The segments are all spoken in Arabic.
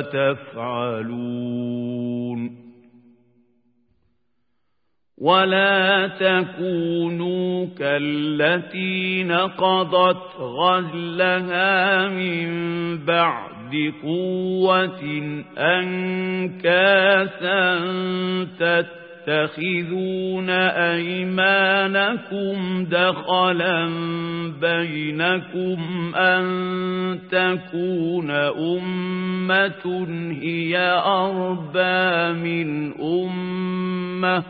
تفعلون ولا تكونوا كالتي نقضت غزلها من بعد قوة أنكاسا تتبعون تتخذون أيمانكم دخلا بينكم أن تكون أمة هي أربى من أمة.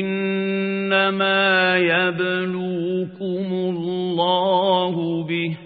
إنما يبلوكم الله به.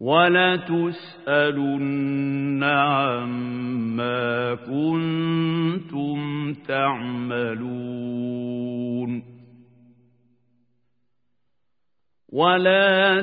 ولتسألن عما كنتم تعملون. ولا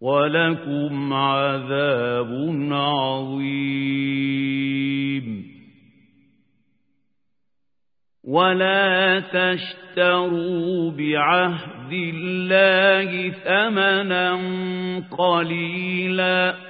ولكم عذاب عظيم. ولا تشتروا بعهد الله ثمنا قليلا.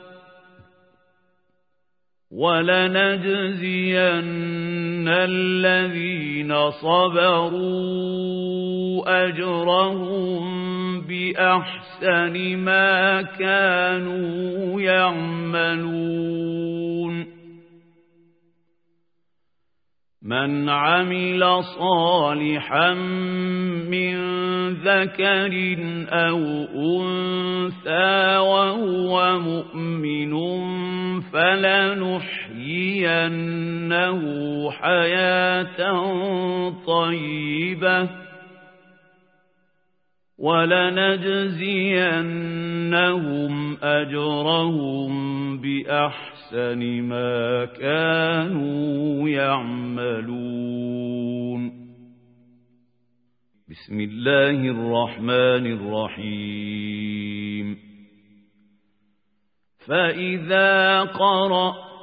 ولنجزين الذين صبروا أجرهم بأحسن ما كانوا يعملون من عمل صالحا من ذكر أو أنثى وهو مؤمن فلنحيينه حياة طيبة ولنجزينهم أجرهم بأحسن ما كانوا يعملون. بسم الله الرحمن الرحيم. فإذا قرأت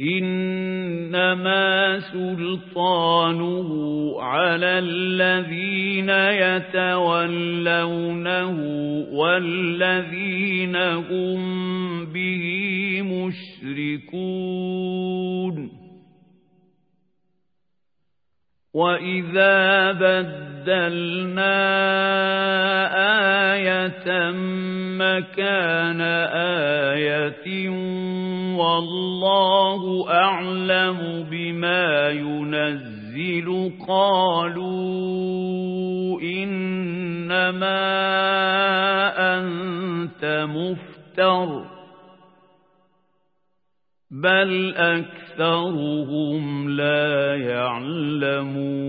إنما سلطانه على الذين يتولونه والذين هم به مشركون. وإذا بدلنا آية مكان آية والله أعلم بما ينزل. قالوا إنما أنت مفتر بل أكثرهم لا يعلمون.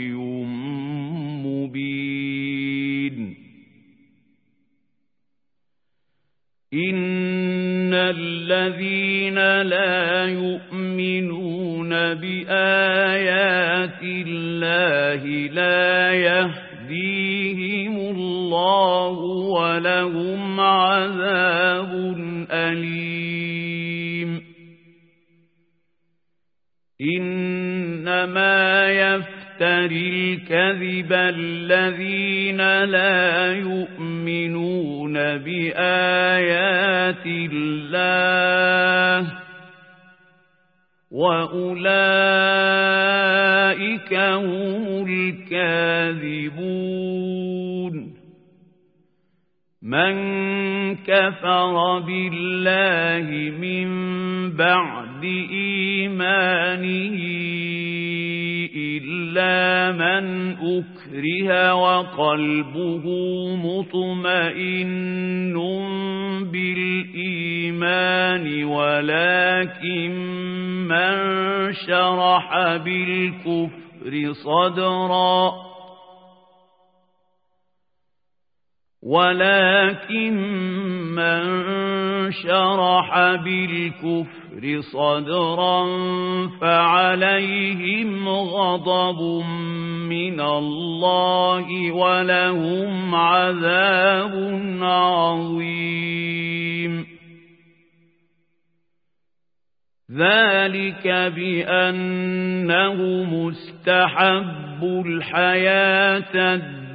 إن الذين لا يؤمنون بآيات الله لا يهديهم الله ولهم عذاب أليم إنما يفتح يفتري الكذب الذين لا يؤمنون بآيات الله وأولئك هم الكاذبون من كفر بالله من بعد إيمانه إلا من أكره وقلبه مطمئن بالإيمان ولكن من شرح بالكفر صدرا. ولكن من شرح بالكفر الكفر صدرا فعليهم غضب من الله ولهم عذاب عظيم. ذلك بأنه مستحب الحياة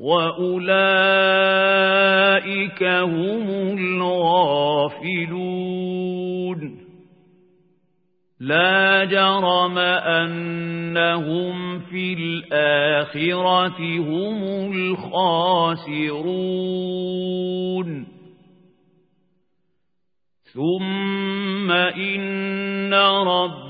وأولئك هم الغافلون لا جرم أنهم في الآخرة هم الخاسرون ثم إن رب